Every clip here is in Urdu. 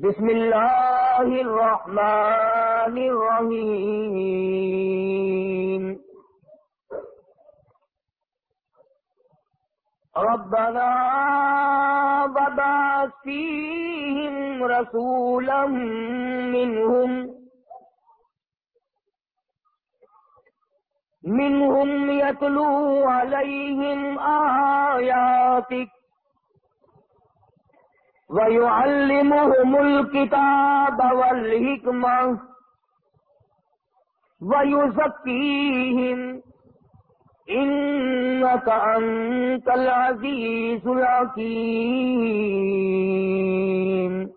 بسم الله الرحمن الرحيم. ربنا ببعث فيهم رسولا منهم. منهم يتلو عليهم آياتك. ويعلمهم الكتاب والحكمة ويزكيهم إنك أنت العزيز الحكيم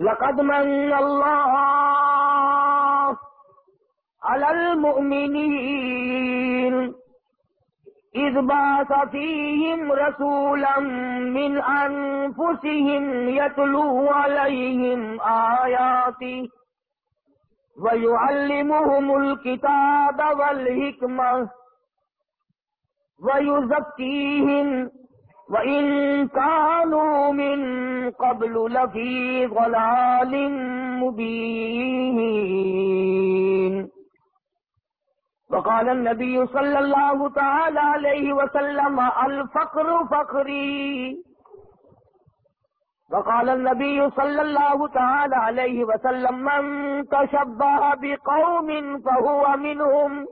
لقد من الله على المؤمنين إذ بعث فيهم رسولا من أنفسهم يتلو عليهم آياته ويعلمهم الكتاب والحكمة ويزكيهم وإن كانوا من قبل لفي ضلال مبين. وقال النبي صلى الله تعالى عليه وسلم الفقر فقري. وقال النبي صلى الله تعالى عليه وسلم من تشبه بقوم فهو منهم.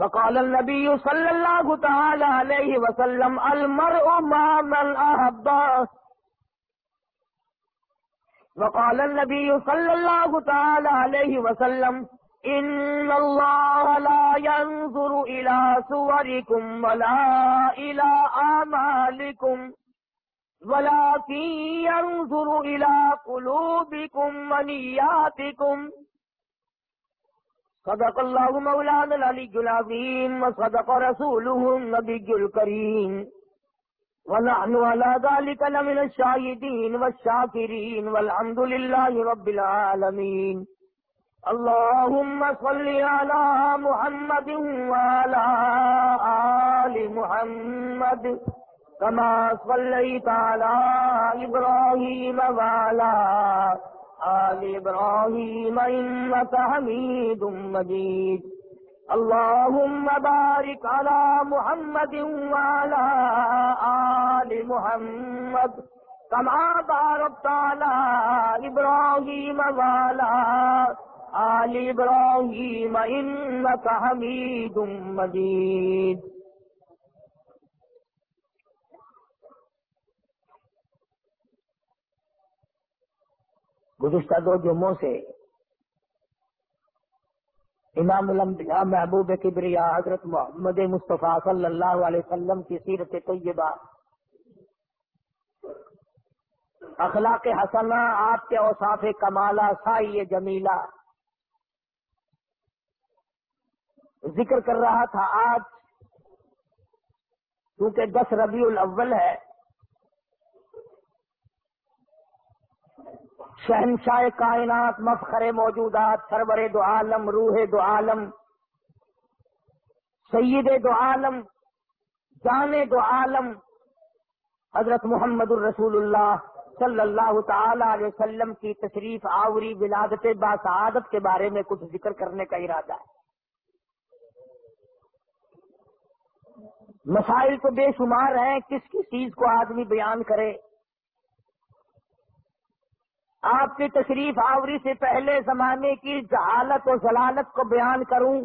وقال النبي صلى الله تعالى عليه وسلم المرء مع من أحبه وقال النبي صلى الله تعالى عليه وسلم إن الله لا ينظر إلى صوركم ولا إلى آمالكم ولكن ينظر إلى قلوبكم ونياتكم صدق الله مولانا العلي العظيم وصدق رسوله النبي الكريم ونحن على ذلك لمن الشاهدين والشاكرين والحمد لله رب العالمين اللهم صل على محمد وعلى آل محمد كما صليت على إبراهيم وعلى آل إبراهيم إنك حميد مجيد. اللهم بارك على محمد وعلى آل محمد كما باركت على إبراهيم وعلى آل إبراهيم إنك حميد مجيد گزشتہ دو جمعوں سے امام الانبیاء محبوب کبریا حضرت محمد مصطفیٰ صلی اللہ علیہ وسلم کی سیرت طیبہ۔ اخلاق حسنہ، آپ کے اوصاف کمالہ سائی جمیلہ۔ ذکر کر رہا تھا آج، کیونکہ دس ربیع الاول ہے، شہنشاہ کائنات مفخر موجودات، سرور دو عالم، روح دو عالم، سید دو عالم، جان دو عالم، حضرت محمد الرسول اللہ صلی اللہ تعالی علیہ وسلم کی تشریف آوری ولادت باسعادت کے بارے میں کچھ ذکر کرنے کا ارادہ ہے۔ مسائل تو بے شمار ہیں، کس کس چیز کو آدمی بیان کرے؟ آپ کی تشریف آوری سے پہلے زمانے کی جہالت و ضلالت کو بیان کروں۔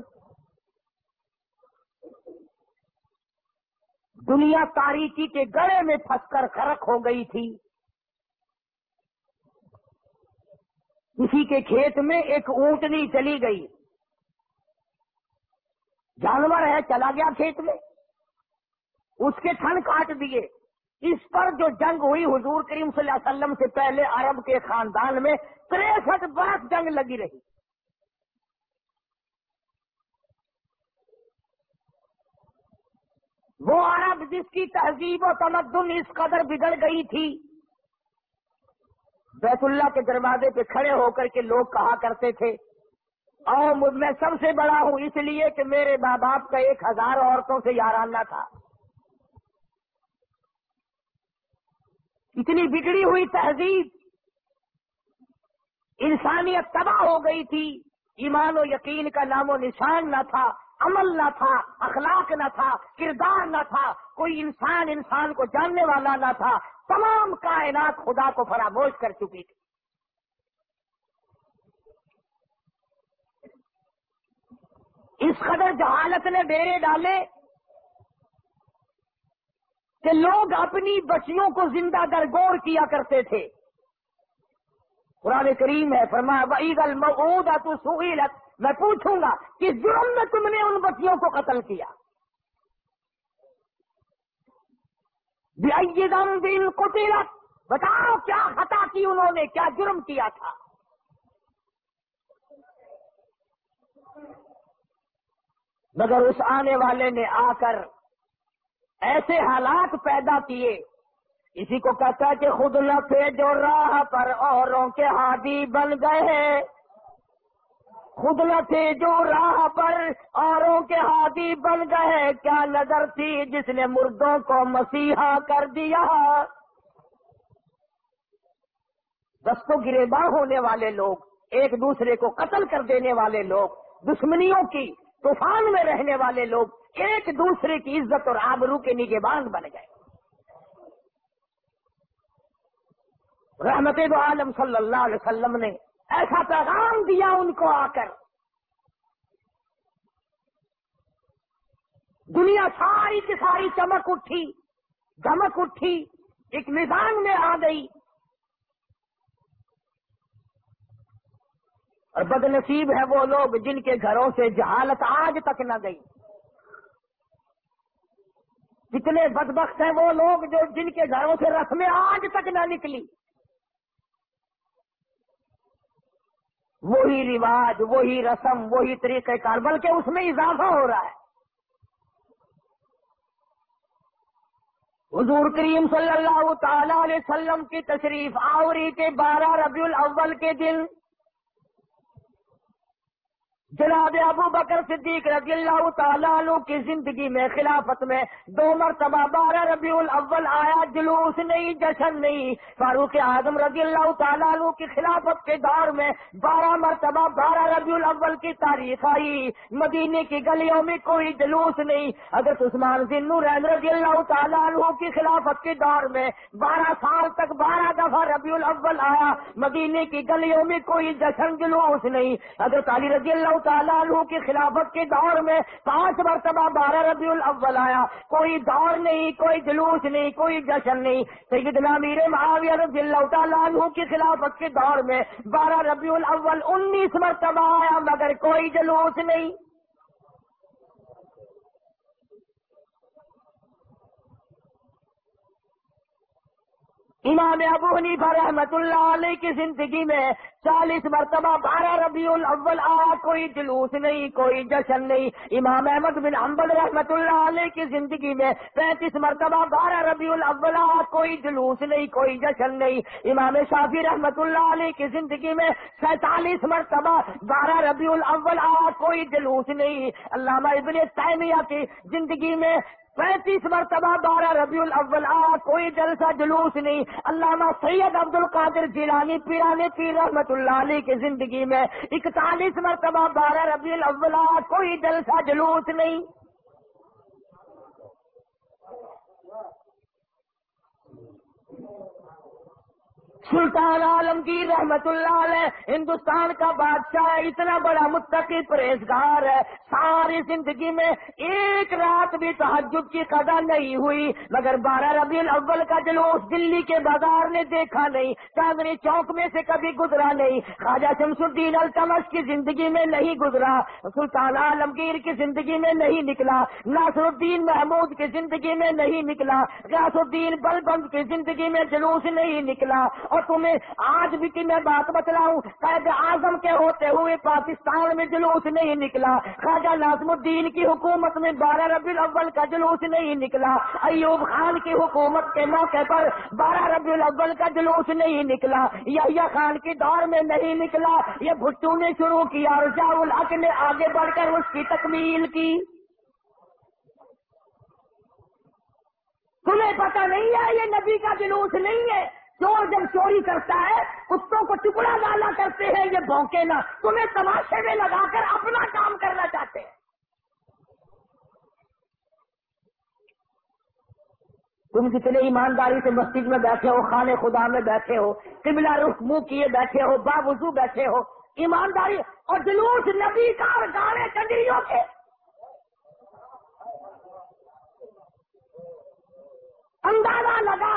دنیا تاریخی کے گڑے میں پھنس کر خرق ہو گئی تھی۔ کسی کے کھیت میں ایک اونٹنی چلی گئی۔ جانور ہے، چلا گیا کھیت میں۔ اس کے تھن کاٹ دیے۔ اس پر جو جنگ ہوئی حضور کریم صلی اللہ علیہ وسلم سے پہلے عرب کے خاندان میں تریسٹھ برس جنگ لگی رہی۔ وہ عرب جس کی تہذیب و تمدن اس قدر بگڑ گئی تھی، بیت اللہ کے دروازے پہ کھڑے ہو کر کے لوگ کہا کرتے تھے اور میں سب سے بڑا ہوں، اس لیے کہ میرے ماں باپ کا ایک ہزار عورتوں سے یارانہ تھا۔ اتنی بگڑی ہوئی تہذیب۔ انسانیت تباہ ہو گئی تھی۔ ایمان و یقین کا نام و نشان نہ تھا، عمل نہ تھا، اخلاق نہ تھا، کردار نہ تھا۔ کوئی انسان انسان کو جاننے والا نہ تھا۔ تمام کائنات خدا کو فراموش کر چکی تھی۔ اس قدر جہالت نے ڈیرے ڈالے۔ کہ لوگ اپنی بچیوں کو زندہ درگور کیا کرتے تھے۔ قرآن کریم ہے، فرمایا عید تو سہیلت میں پوچھوں گا کہ جرم میں تم نے ان بچیوں کو قتل کیا؟ دم دن کو بتاؤ، کیا خطا کی انہوں نے، کیا جرم کیا تھا؟ مگر اس آنے والے نے آ کر ایسے حالات پیدا کیے۔ اسی کو کہتا ہے کہ خود لفے جو راہ پر اوروں کے ہادی بن گئے۔ خود تھے جو راہ پر اوروں کے ہادی بن گئے۔ کیا نظر تھی جس نے مردوں کو مسیحا کر دیا؟ دستوں گرے باہ ہونے والے لوگ، ایک دوسرے کو قتل کر دینے والے لوگ، دشمنیوں کی طوفان میں رہنے والے لوگ ایک دوسرے کی عزت اور آبرو کے نگہبان بن گئے۔ رحمت دو عالم صلی اللہ علیہ وسلم نے ایسا پیغام دیا ان کو آ کر۔ دنیا ساری کی ساری چمک اٹھی دمک اٹھی، ایک نظام میں آ گئی۔ اور بد نصیب ہے وہ لوگ جن کے گھروں سے جہالت آج تک نہ گئی۔ کتنے بدبخت ہیں وہ لوگ جو جن کے گھروں سے رسمیں آج تک نہ نکلی۔ وہی رواج، وہی رسم، وہی طریقہ کار، بلکہ اس میں اضافہ ہو رہا ہے۔ حضور کریم صلی اللہ تعالی علیہ وسلم کی تشریف آوری کے بارہ ربیع الاول کے دن جناب ابو بکر صدیق رضی اللہ تعالیٰ عنہ کی زندگی میں خلافت میں دو مرتبہ بارہ ربیع الاول آیا، جلوس نہیں، جشن نہیں۔ فاروق اعظم رضی اللہ تعالیٰ عنہ کی خلافت کے دور میں بارہ مرتبہ بارہ ربیع الاول کی تاریخ آئی۔ مدینے کی گلیوں میں کوئی جلوس نہیں۔ اگر عثمان ذنو رضی اللہ تعالیٰ عنہ کی خلافت کے دور میں بارہ سال تک بارہ دفعہ ربیع الاول آیا۔ مدینے کی گلیوں میں کوئی جشن، جلوس نہیں۔ اگر علی رضی اللہ تعالیٰ عنہ کی خلافت کے دور میں پانچ مرتبہ بارہ ربیع الاول آیا۔ کوئی دور نہیں، کوئی جلوس نہیں، کوئی جشن نہیں۔ سیدنا میر معاویہ رضی اللہ تعالیٰ عنہ کی خلافت کے دور میں بارہ ربیع الاول انیس مرتبہ آیا، مگر کوئی جلوس نہیں۔ امام ابو حنیفہ رحمت اللہ علیہ کی زندگی میں چالیس مرتبہ بارہ ربیع الاول آ کوئی جلوس نہیں، کوئی جشن نہیں۔ امام احمد بن حنبل رحمت اللہ علیہ کی زندگی میں پینتیس مرتبہ بارہ ربیع الاول آ کوئی جلوس نہیں، کوئی جشن نہیں۔ امام شافی رحمت اللہ علیہ کی زندگی میں سینتالیس مرتبہ بارہ ربیع الاول آ کوئی جلوس نہیں۔ علامہ ابن تیمیہ کی زندگی میں پینتیس مرتبہ بارہ ربیع الاول، آ، کوئی جلسہ جلوس نہیں۔ علامہ سید عبد القادر جیلانی، پیرانے پیر رحمت اللہ علیہ کی زندگی میں اکتالیس مرتبہ بارہ ربیع الاول، آ، کوئی جلسہ جلوس نہیں۔ سلطان عالمگیر رحمت اللہ علیہ، ہندوستان کا بادشاہ ہے اتنا بڑا متقی پرہیزگار ہے۔ ساری زندگی میں ایک رات بھی تحجد کی قدا نہیں ہوئی، مگر بارہ ربیع الاول کا جلوس دلی کے بازار نے دیکھا نہیں، چاندنی چوک میں سے کبھی گزرا نہیں، خواجہ شمس الدین التمش کی زندگی میں نہیں گزرا، سلطان عالمگیر کی زندگی میں نہیں نکلا، ناصر الدین محمود کی زندگی میں نہیں نکلا غیاس الدین بلبند کی زندگی میں جلوس نہیں نکلا۔ اور تمہیں آج بھی کی میں بات بتلاؤں قید اعظم کے ہوتے ہوئے پاکستان میں جلوس نہیں نکلا، خواجہ ناظم الدین کی حکومت میں بارہ ربی الاول کا جلوس نہیں نکلا۔ ایوب خان کی حکومت کے موقع پر بارہ ربی الاول کا جلوس نہیں نکلا۔ یا خان کی دور میں نہیں نکلا۔ یہ بھٹو نے شروع کیا اور جاؤ الحق نے آگے بڑھ کر اس کی تکمیل کی۔ تمہیں پتہ نہیں ہے، یہ نبی کا جلوس نہیں ہے۔ چور جب چوری کرتا ہے، کتوں کو ٹکڑا ڈالا کرتے ہیں یہ بھونکے نہ تمہیں تماشے میں لگا کر اپنا کام کرنا چاہتے ہیں۔ تم جتنے ایمانداری سے مسجد میں بیٹھے ہو خانے خدا میں بیٹھے ہو، قبلہ رخ منہ کیے بیٹھے ہو، باوضو بیٹھے ہو، ایمانداری اور جلوس نبی کا اور گانے کنڈریوں کے۔ اندازہ لگا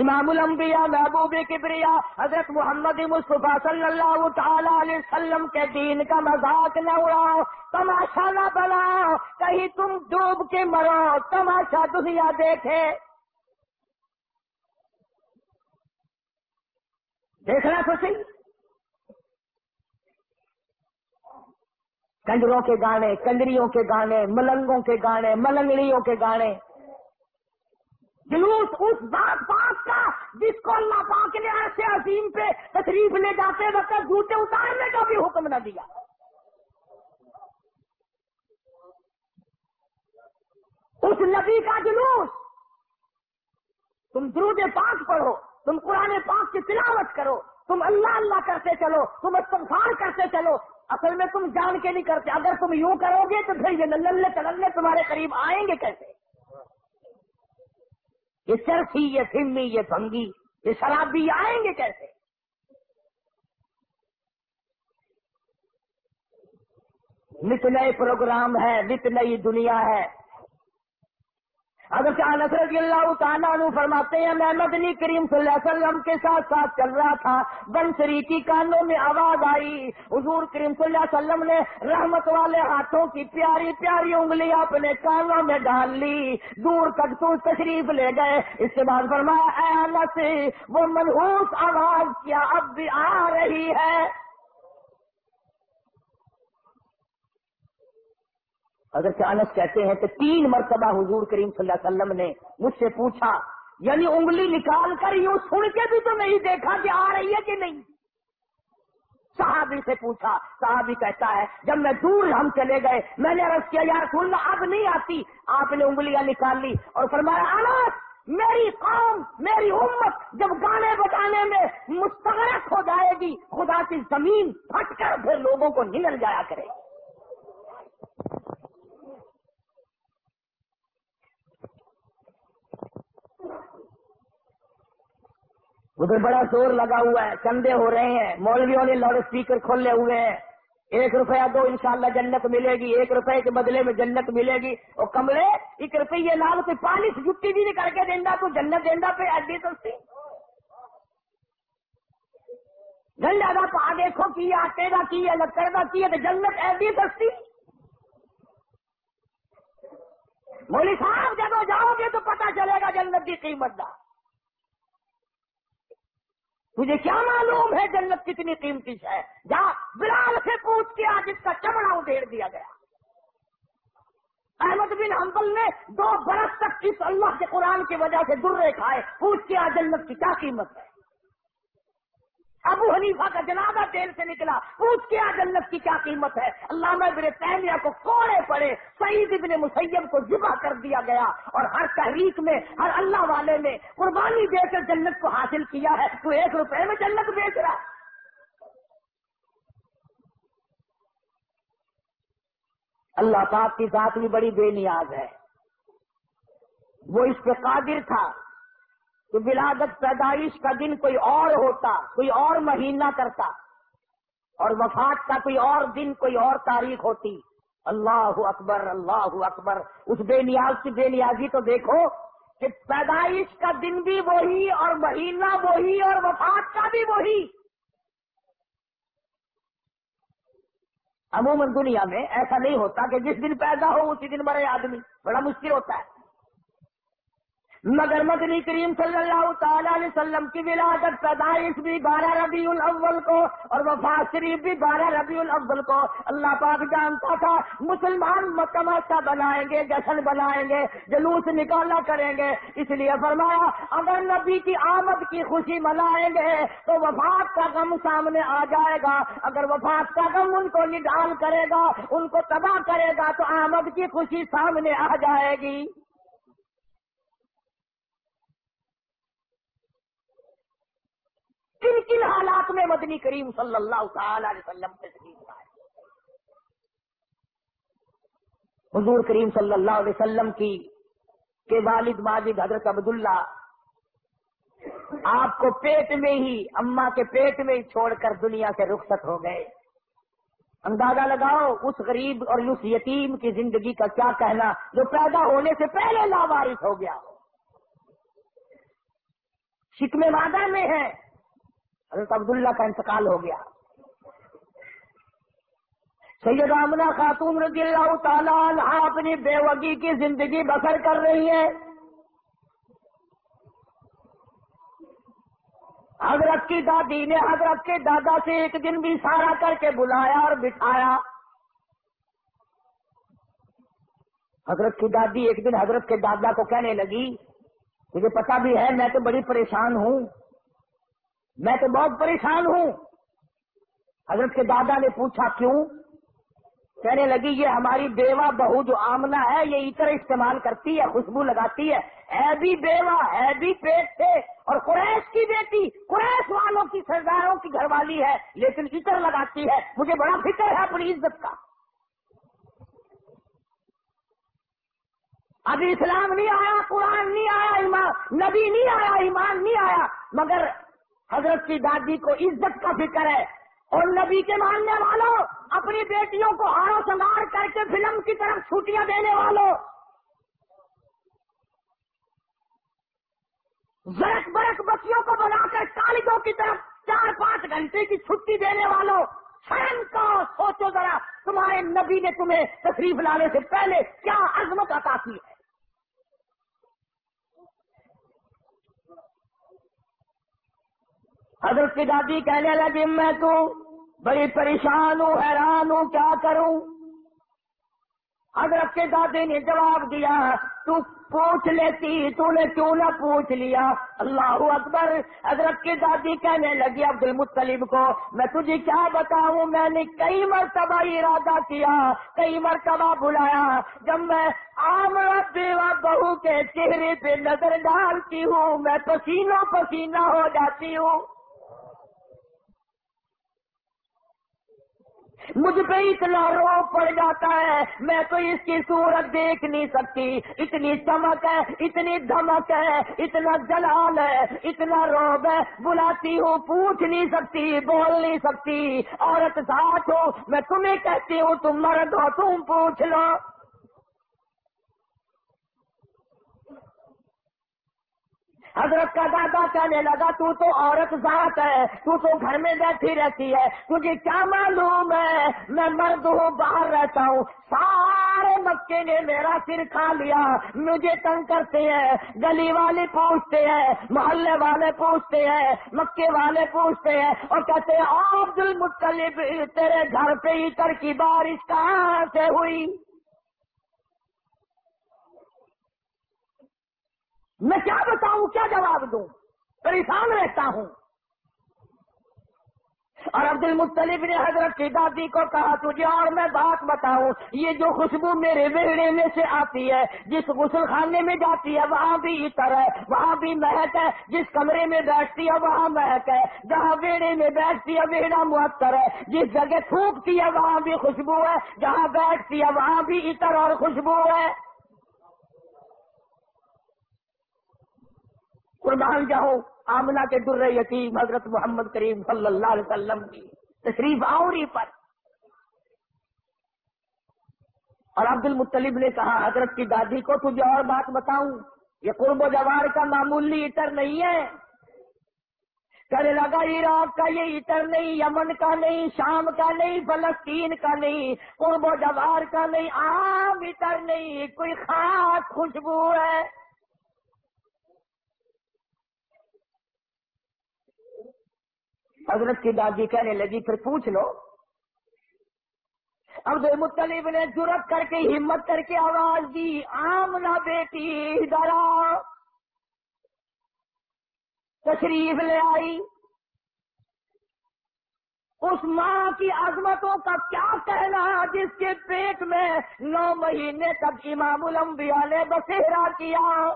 امام الانبیاء محبوب کبریا حضرت محمد مصطفیٰ صلی اللہ تعالی علیہ وسلم کے دین کا مذاق نہ اڑاؤ، تماشا نہ بناؤ، کہیں تم ڈوب کے مرو، تماشا دنیا دیکھے۔ دیکھنا تو صحیح کنجروں کے گانے، کنجریوں کے گانے، ملنگوں کے گانے، ملنگڑیوں کے گانے۔ جلوس اس بات بات کا جس کو اللہ پاک نے ایسے عظیم پہ تشریف لے جاتے وقت جوتے اتارنے کا بھی حکم نہ دیا۔ اس نبی کا جلوس، تم درود پاک پڑھو، تم قرآن پاک کی تلاوت کرو، تم اللہ اللہ کرتے چلو، تم استغفار کرتے چلو۔ اصل میں تم جان کے نہیں کرتے، اگر تم یوں کرو گے تو پھر یہ نلے تلنے تمہارے قریب آئیں گے کیسے؟ یہ چرخی یہ سمی، یہ بھنگی یہ شرابی آئیں گے کیسے؟ نت نئے پروگرام ہے نت نئی دنیا ہے اگر چاہ رضی اللہ تعالیٰ عنہ فرماتے ہیں، میں مدنی کریم صلی اللہ علیہ وسلم کے ساتھ ساتھ چل رہا تھا بنسری کی کانوں میں آواز آئی۔ حضور کریم صلی اللہ علیہ وسلم نے رحمت والے ہاتھوں کی پیاری پیاری انگلی اپنے کانوں میں ڈال لی۔ دور تک تو تشریف لے گئے۔ اس کے بعد فرمایا، اے اللہ سے وہ منہوس آواز کیا اب بھی آ رہی ہے؟ اگر چانس کہتے ہیں کہ تین مرتبہ حضور کریم صلی اللہ علیہ وسلم نے مجھ سے پوچھا یعنی انگلی نکال کر یوں سن کے بھی تو نہیں دیکھا کہ آ رہی ہے کہ نہیں۔ صحابی سے پوچھا، صحابی کہتا ہے، جب میں دور ہم چلے گئے، میں نے عرض کیا، یار، سن اب نہیں آتی۔ آپ نے انگلیاں نکال لی اور فرمایا، انس، میری قوم، میری امت جب گانے بجانے میں مستغرق ہو جائے گی، خدا کی زمین پھٹ کر پھر لوگوں کو نگل جایا کرے گی۔ ادھر بڑا زور لگا ہوا ہے، چندے ہو رہے ہیں، مولویوں نے لاؤڈ اسپیکر کھولے ہوئے ہیں۔ ایک روپیہ دو انشاءاللہ جنت ملے گی، ایک روپے کے بدلے میں جنت ملے گی۔ اور کملے ایک روپیے لال کوئی پانی سے جتی بھی نہیں کر کے دینا تو جنت دینا پہ ایڈی سستی۔ گنڈا کا پا دیکھو کی آٹے کا کی ہے، لکڑ کا کی ہے، تو جنت ایڈی سستی۔ مولی صاحب، جب جاؤ گے تو پتا چلے گا جنت کی قیمت کا تجھے کیا معلوم ہے جنت کتنی قیمتی ہے؟ جا، بلال سے پوچھ کے آج اس کا چمڑا ادھیڑ دیا گیا۔ احمد بن حنبل نے دو برس تک اس اللہ کے قرآن کی وجہ سے درے کھائے۔ پوچھ کے آج جنت کی کیا قیمت ہے؟ ابو حنیفہ کا جنازہ تیل سے نکلا۔ پوچھ کیا جنت کی کیا قیمت ہے؟ اللہ میں تیمیہ کو کوڑے پڑے، سعید ابن مسیب کو جبا کر دیا گیا۔ اور ہر تحریک میں، ہر اللہ والے نے قربانی دے کر جنت کو حاصل کیا ہے۔ تو ایک روپے میں جنت بیچ رہا۔ اللہ پاک کی ذات بھی بڑی بے نیاز ہے۔ وہ اس پہ قادر تھا۔ تو ولادت پیدائش کا دن کوئی اور ہوتا، کوئی اور مہینہ کرتا، اور وفات کا کوئی اور دن، کوئی اور تاریخ ہوتی۔ اللہ اکبر اللہ اکبر۔ اس بے نیاز کی بے نیازی تو دیکھو کہ پیدائش کا دن بھی وہی، اور مہینہ وہی، اور وفات کا بھی وہی۔ عموماً دنیا میں ایسا نہیں ہوتا کہ جس دن پیدا ہو، اسی دن مرے آدمی۔ بڑا مشکل ہوتا ہے۔ مگر مدنی کریم صلی اللہ تعالی علیہ وسلم کی ولادت پیدائش بھی بارہ ربیع الاول کو اور وفات شریف بھی بارہ ربیع الاول کو اللہ پاک جانتا تھا۔ مسلمان متمسہ بنائیں گے، جشن بنائیں گے، جلوس نکالا کریں گے۔ اس لیے فرمایا، اگر نبی کی آمد کی خوشی منائیں گے تو وفات کا غم سامنے آ جائے گا۔ اگر وفات کا غم ان کو نڈال کرے گا، ان کو تباہ کرے گا تو آمد کی خوشی سامنے آ جائے گی۔ کن کن حالات میں مدنی کریم صلی اللہ تعالی علیہ وسلم تشریف لائے حضور کریم صلی اللہ علیہ وسلم کی کے والد ماجد حضرت عبداللہ آپ کو پیٹ میں ہی اما کے پیٹ میں ہی چھوڑ کر دنیا سے رخصت ہو گئے۔ اندازہ لگاؤ اس غریب اور اس یتیم کی زندگی کا کیا کہنا جو پیدا ہونے سے پہلے لاوارث ہو گیا شکم وعدہ میں ہے۔ حضرت عبداللہ کا انتقال ہو گیا۔ سید آمنا خاتون رضی اللہ تعالیٰ اپنی بے وگی کی زندگی بسر کر رہی ہے حضرت کی دادی نے حضرت کے دادا سے ایک دن بھی سارا کر کے بلایا اور بٹھایا۔ حضرت کی دادی ایک دن حضرت کے دادا کو کہنے لگی، مجھے پتا بھی ہے، میں تو بڑی پریشان ہوں۔ میں تو بہت پریشان ہوں۔ حضرت کے دادا نے پوچھا کیوں؟ کہنے لگی، یہ ہماری بیوہ بہو جو آمنا ہے، یہ عطر استعمال کرتی ہے، خوشبو لگاتی ہے۔ ہے بھی بیوہ ہے بھی پیٹ سے۔ اور قریش کی بیٹی، قریش والوں کی سرداروں کی گھر والی ہے، لیکن عطر لگاتی ہے۔ مجھے بڑا فکر ہے اپنی عزت کا۔ ابھی اسلام نہیں آیا، قرآن نہیں آیا، ایمان، نبی نہیں آیا، ایمان نہیں آیا، مگر حضرت کی دادی کو عزت کا فکر ہے اور نبی کے ماننے والوں، اپنی بیٹیوں کو ہارو سنگار کر کے فلم کی طرف چھٹیاں دینے والوں۔ زرک برک بچیوں کو بنا کر کالجوں کی طرف چار پانچ گھنٹے کی چھٹی دینے والوں۔ شرم کا سوچو ذرا، تمہارے نبی نے تمہیں تشریف لانے سے پہلے کیا عظمت عطا کی ہے؟ حضرت کی دادی کہنے لگی میں تو بڑی پریشان ہوں، حیران ہوں، کیا کروں؟ حضرت کے دادی نے جواب دیا، تو پوچھ لیتی، تو نے کیوں نہ پوچھ لیا؟ اللہ اکبر حضرت کی دادی کہنے لگی عبد المطلب کو، میں تجھے کیا بتاؤں؟ میں نے کئی مرتبہ ارادہ کیا، کئی مرتبہ بلایا۔ جب میں عام بیوہ بہو کے چہرے پہ نظر ڈالتی ہوں، میں پسینہ پسینہ ہو جاتی ہوں۔ مجھ پہ اتنا رو پڑ جاتا ہے، میں تو اس کی صورت دیکھ نہیں سکتی۔ اتنی چمک ہے، اتنی دھمک ہے، اتنا جلال ہے، اتنا روب ہے۔ بلاتی ہوں پوچھ نہیں سکتی، بول نہیں سکتی۔ عورت ساتھ ہو، میں تمہیں کہتی ہوں، تم مرد ہو، تم پوچھ لو۔ حضرت کا دادا کہنے لگا، تو تو عورت ذات ہے، تو تو گھر میں بیٹھی رہتی ہے، تجھے کیا معلوم ہے؟ میں مرد ہوں، باہر رہتا ہوں۔ سارے مکے نے میرا سر کھا لیا۔ مجھے تنگ کرتے ہیں، گلی والے پوچھتے ہیں، محلے والے پوچھتے ہیں، مکے والے پوچھتے ہیں اور کہتے ہیں، عبد المطلب، تیرے گھر پہ ہی کی بارش کہاں سے ہوئی؟ میں کیا بتاؤں، کیا جواب دوں؟ پریشان رہتا ہوں۔ اور عبد المطلب نے حضرت کی دادی کو کہا، تجھے اور میں بات بتاؤں، یہ جو خوشبو میرے ویڑے میں سے آتی ہے، جس غسل خانے میں جاتی ہے، وہاں بھی عطر ہے، وہاں بھی مہک ہے، جس کمرے میں بیٹھتی ہے، وہاں مہک ہے، جہاں ویڑے میں بیٹھتی ہے ویڑا معطر ہے، جس جگہ تھوکتی ہے، وہاں بھی خوشبو ہے، جہاں بیٹھتی ہے، وہاں بھی عطر اور خوشبو ہے۔ قربان جاؤ آمنا کے در یتیم حضرت محمد کریم صلی اللہ علیہ وسلم کی تشریف آوری پر۔ اور عبد المطلب نے کہا، حضرت کی دادی کو تجھے اور بات بتاؤں، یہ قرب و جوار کا معمولی عطر نہیں ہے۔ کہنے لگا، عراق کا یہ عطر نہیں، یمن کا نہیں، شام کا نہیں، فلسطین کا نہیں، قرب و جوار کا نہیں، عام عطر نہیں، کوئی خاص خوشبو ہے۔ حضرت کی دادی کہنے لگی، پھر پوچھ لو۔ عبد المطلب نے جرت کر کے، ہمت کر کے آواز دی آمنا بیٹی درا تشریف لے آئی۔ اس ماں کی عظمتوں کا کیا کہنا، جس کے پیٹ میں نو مہینے تک امام الانبیاء نے بسیرا کیا۔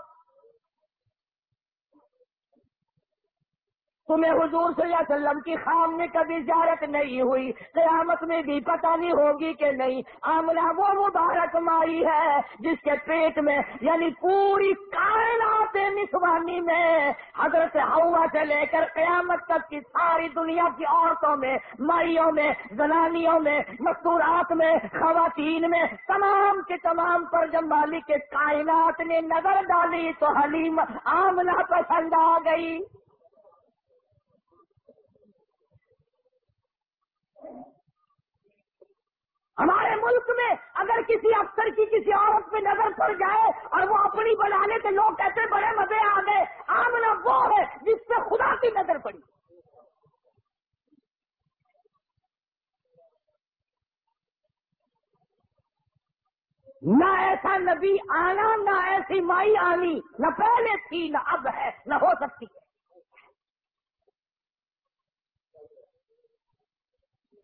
تمہیں حضور صلی اللہ علیہ وسلم کی خام میں کبھی زیارت نہیں ہوئی، قیامت میں بھی پتہ نہیں ہوگی کہ نہیں۔ آملہ وہ مبارک مائی ہے جس کے پیٹ میں یعنی پوری کائنات نسوانی میں، حضرت ہوا سے لے کر قیامت تک کی ساری دنیا کی عورتوں میں، مائیوں میں، زنانیوں میں، مستورات میں، خواتین میں، تمام کے تمام پر جب مالک کے کائنات نے نظر ڈالی تو حلیم آملہ پسند آ گئی۔ ہمارے ملک میں اگر کسی افسر کی کسی عورت پہ نظر پڑ جائے اور وہ اپنی بنا لے تو لوگ کہتے بڑے مزے آ گئے آمنا وہ ہے، جس پہ خدا کی نظر پڑی۔ نہ ایسا نبی آنا، نہ ایسی مائی آنی، نہ پہلے تھی، نہ اب ہے، نہ ہو سکتی ہے۔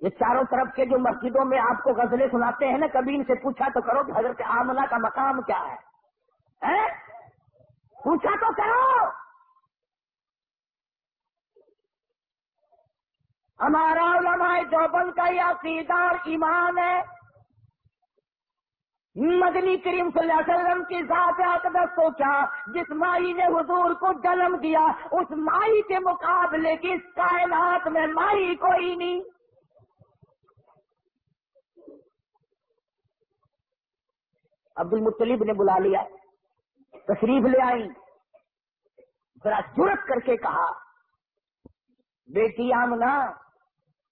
یہ چاروں طرف کے جو مسجدوں میں آپ کو غزلیں سناتے ہیں نا کبھی ان سے پوچھا تو کرو کہ حضرت آمنا کا مقام کیا ہے۔ پوچھا تو کرو۔ ہمارا علماء جو کا یہ عقیدہ اور ایمان ہے۔ مدنی کریم صلی اللہ علیہ وسلم کی ذات اقدس کو کیا جس مائی نے حضور کو جنم دیا، اس مائی کے مقابلے کی کائنات میں مائی کوئی نہیں۔ عبد المطلیب نے بلا لیا، تشریف لے آئی ذرا جرت کر کے کہا، بیٹی آمنا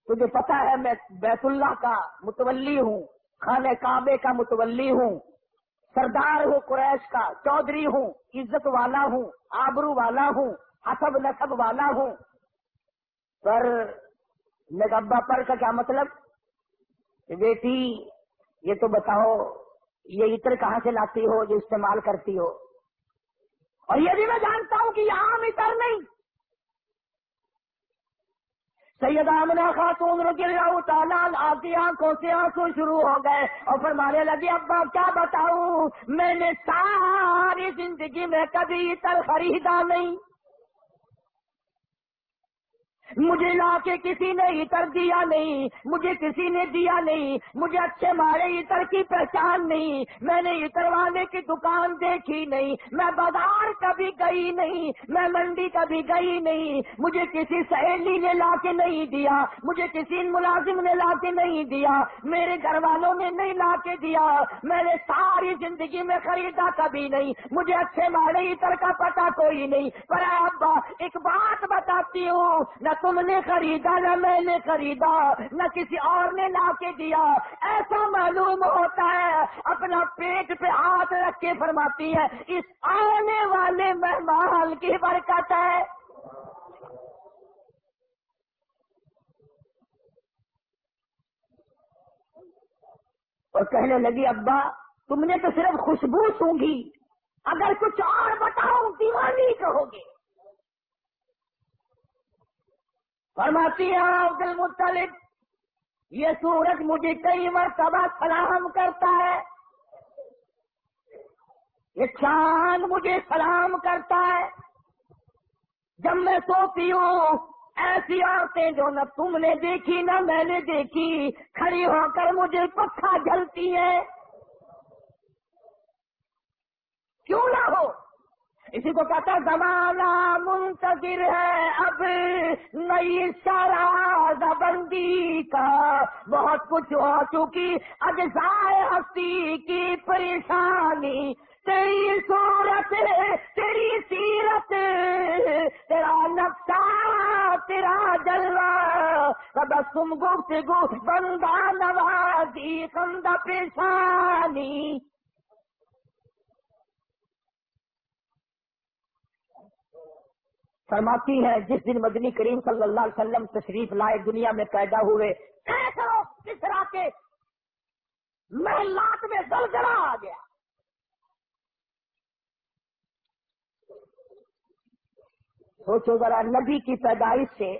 تجھے پتا ہے میں بیت اللہ کا متولی ہوں، خانہ کعبے کا متولی ہوں، سردار ہوں قریش کا، چودھری ہوں، عزت والا ہوں، آبرو والا ہوں، حسب نصب والا ہوں۔ پر نگبا پر کا کیا مطلب؟ بیٹی، یہ تو بتاؤ یہ عطر کہاں سے لاتی ہو جو استعمال کرتی ہو؟ اور یہ بھی میں جانتا ہوں کہ یہ عام عطر نہیں۔ سید آمنا خاتون رکی رہا تعالیٰ آپ کی آنکھوں سے آنکھوں شروع ہو گئے اور پھر مارے لگی ابا کیا بتاؤں؟ میں نے ساری زندگی میں کبھی عطر خریدا نہیں۔ مجھے لا کے کسی نے اتر دیا نہیں، مجھے کسی نے دیا نہیں، مجھے اچھے مارے اتر کی پہچان نہیں، میں نے اتر والے کی دکان دیکھی نہیں، میں بازار کبھی گئی نہیں، میں منڈی کبھی گئی نہیں، مجھے کسی سہیلی نے لا کے نہیں دیا، مجھے کسی ملازم نے لا کے نہیں دیا، میرے گھر والوں نے نہیں لا کے دیا، میں نے ساری زندگی میں خریدا کبھی نہیں، مجھے اچھے مارے اتر کا پتا کوئی نہیں۔ پر ابا، ایک بات بتاتی ہوں، نہ تم نے خریدا، نہ میں نے خریدا، نہ کسی اور نے لا کے دیا۔ ایسا معلوم ہوتا ہے، اپنا پیٹ پہ ہاتھ رکھ کے فرماتی ہے، اس آنے والے مہمان کی برکت ہے۔ اور کہنے لگی، ابا، تم نے تو صرف خوشبو سونگی اگر کچھ اور بتاؤ دیوانی کہو گے۔ فرماتی ہے عبد المطلب، یہ سورج مجھے کئی مرتبہ سلام کرتا ہے۔ یہ چاند مجھے سلام کرتا ہے۔ جب میں سوتی ہوں، ایسی عورتیں جو نہ تم نے دیکھی، نہ میں نے دیکھی، کھڑی ہو کر مجھے پکا جلتی ہے کیوں نہ ہو؟ اسی کو کہتا زمانہ منتظر ہے اب نئی شراز بندی کا، بہت کچھ ہو چکی۔ اجزائے ہستی کی پریشانی، تیری صورت، تیری سیرت، تیرا نقشہ، تیرا جلوہ۔ بس تم گفتگو، بندہ نوازی کندہ پیشانی۔ فرماتی ہے جس دن مدنی کریم صلی اللہ علیہ وسلم تشریف لائے، دنیا میں پیدا ہوئے کس طرح کے محلات میں زلزلہ آ گیا۔ سوچو ذرا، نبی کی پیدائش سے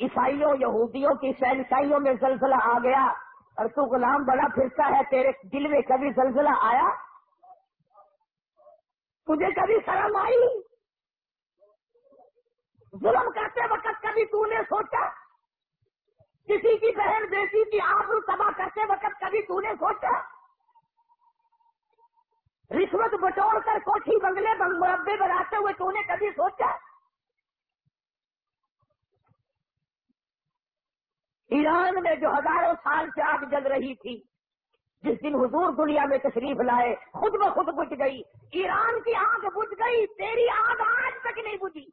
عیسائیوں، یہودیوں کی سینسائیوں میں زلزلہ آ گیا۔ اور تو غلام بڑا پھرتا ہے، تیرے دل میں کبھی زلزلہ آیا؟ تجھے کبھی شرم آئی؟ ظلم کرتے وقت کبھی تو نے سوچا؟ کسی کی بہن بیٹی کی آپ تباہ کرتے وقت کبھی تو نے سوچا؟ رشوت بٹور کر کوٹھی بنگلے مربے بناتے ہوئے تو نے کبھی سوچا؟ ایران میں جو ہزاروں سال سے آگ جل رہی تھی، جس دن حضور دنیا میں تشریف لائے، خود بخود بجھ گئی، ایران کی آگ بجھ گئی، تیری آگ آج تک نہیں بجھی۔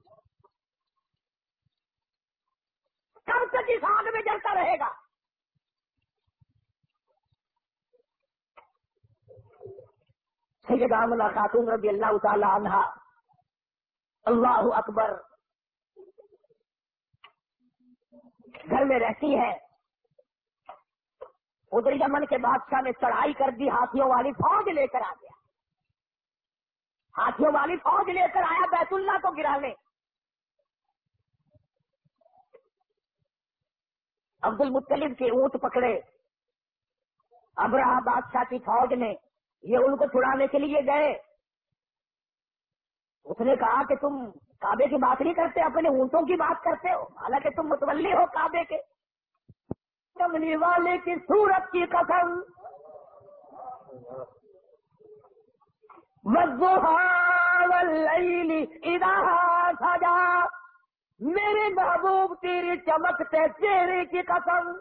کب تک اس آگ میں جلتا رہے گا۔ سیدہ خاتون رضی اللہ تعالی عنہ، اللہ اکبر، گھر میں رہتی ہے۔ ادھر یمن کے بادشاہ نے چڑھائی کر دی، ہاتھیوں والی فوج لے کر آ گیا۔ ہاتھیوں والی فوج لے کر آیا بیت اللہ کو گرانے۔ عبد المطلب کے اونٹ پکڑے۔ ابراہ بادشاہ کی فوج نے یہ ان کو چھڑانے کے لیے گئے۔ اس نے کہا کہ تم کعبے کی بات نہیں کرتے، اپنے اونٹوں کی بات کرتے ہو۔ حالانکہ تم متولی ہو کعبے کے۔ کملی والے کی صورت کی قسم۔ سجا میرے محبوب تیری چمکتے چہرے کی قسم۔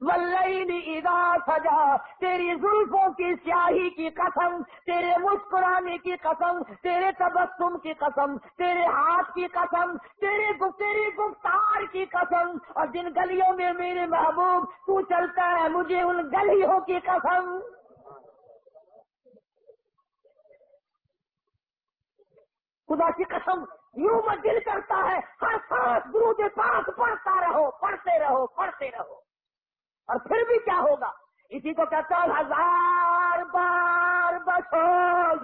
ولئی ادا سجا، تیری زلفوں کی سیاہی کی قسم، تیرے مسکرانے کی قسم، تیرے تبسم کی قسم، تیرے ہاتھ کی قسم، تیرے تیری گفتار کی قسم۔ اور جن گلیوں میں میرے محبوب تو چلتا ہے، مجھے ان گلیوں کی قسم۔ خدا کی قسم۔ یوں میں دل کرتا ہے، ہر سانس درود پاک پڑھتا رہو، پڑھتے رہو پڑھتے رہو۔ اور پھر بھی کیا ہوگا؟ اسی کو کہتا ہزار بار بسو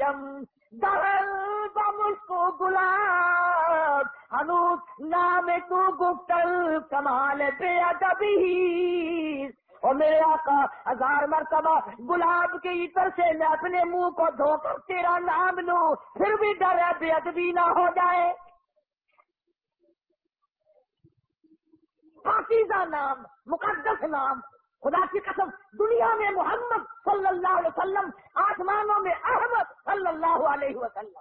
یم دہل بمسکو گلاب ہنوس نام تو گفتل، کمال بے ادبی اور میرے آقا، ہزار مرتبہ گلاب کے عطر سے میں اپنے منہ کو دھو کر تیرا نام لوں، پھر بھی ڈر ہے، بے ادبی نہ ہو جائے۔ پاکیزہ نام، مقدس نام، خدا کی قسم، دنیا میں محمد صلی اللہ علیہ وسلم، آسمانوں میں احمد صلی اللہ علیہ وسلم۔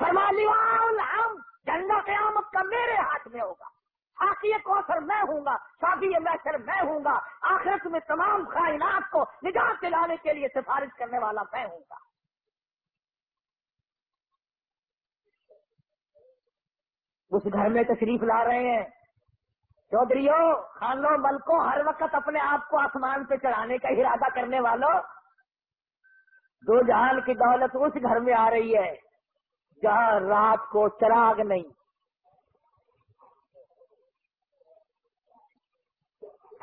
ہم جنگا قیامت کا میرے ہاتھ میں ہوگا۔ ساتھی کوثر میں ہوں گا، شادی محسر میں ہوں گا، آخرت میں تمام کائنات کو نجات دلانے کے لیے سفارش کرنے والا میں ہوں گا۔ اس گھر میں تشریف لا رہے ہیں۔ چودھریوں، خانوں، ملکوں، ہر وقت اپنے آپ کو آسمان پہ چڑھانے کا ارادہ کرنے والوں، دو جہان کی دولت اس گھر میں آ رہی ہے جہاں رات کو چراغ نہیں۔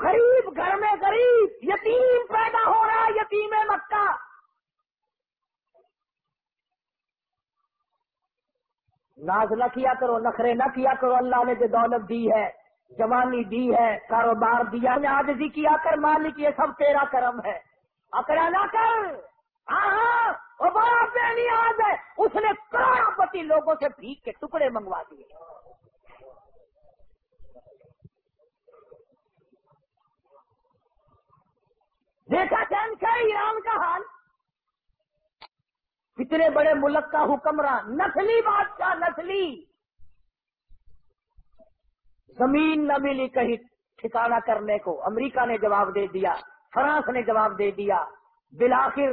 غریب گھر میں غریب یتیم پیدا ہو رہا ہے یتیم مکہ۔ ناز نہ کیا کرو، نخرے نہ کیا کرو، اللہ نے جو دولت دی ہے، جوانی دی ہے، کاروبار دیا آج بھی کیا کر، مالک یہ سب تیرا کرم ہے۔ اکڑا نہ کر۔ ہاں وہ بڑا بے آج ہے۔ اس نے کروڑا پتی لوگوں سے بھیک کے ٹکڑے منگوا دیے۔ دیکھا چین کا ایران کا حال کتنے بڑے ملک کا حکمراں نسلی بادشاہ، نسلی۔ زمین نہ ملی کہیں ٹھکانا کرنے کو۔ امریکہ نے جواب دے دیا، فرانس نے جواب دے دیا۔ بلاخر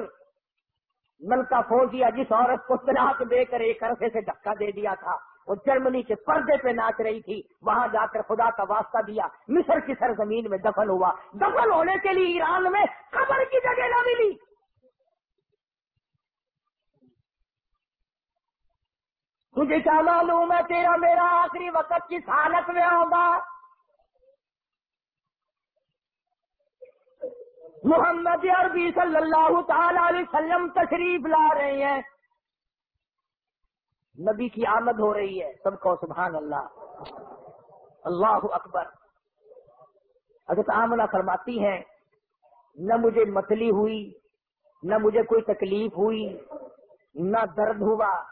ملکہ فوجیا جس عورت کو طلاق دے کر ایک عرصے سے دھکا دے دیا تھا۔ وہ جرمنی کے پردے پہ ناچ رہی تھی۔ وہاں جا کر خدا کا واسطہ دیا۔ مصر کی سرزمین میں دفن ہوا۔ دفن ہونے کے لیے ایران میں قبر کی جگہ نہ ملی۔ تجھے کیا معلوم ہے تیرا میرا آخری وقت کس حالت میں ہوگا محمد عربی صلی اللہ تعالی علیہ وسلم تشریف لا رہے ہیں۔ نبی کی آمد ہو رہی ہے۔ سب کو سبحان اللہ۔ اللہ اکبر۔ حضرت آمنہ فرماتی ہیں، نہ مجھے متلی ہوئی، نہ مجھے کوئی تکلیف ہوئی، نہ درد ہوا۔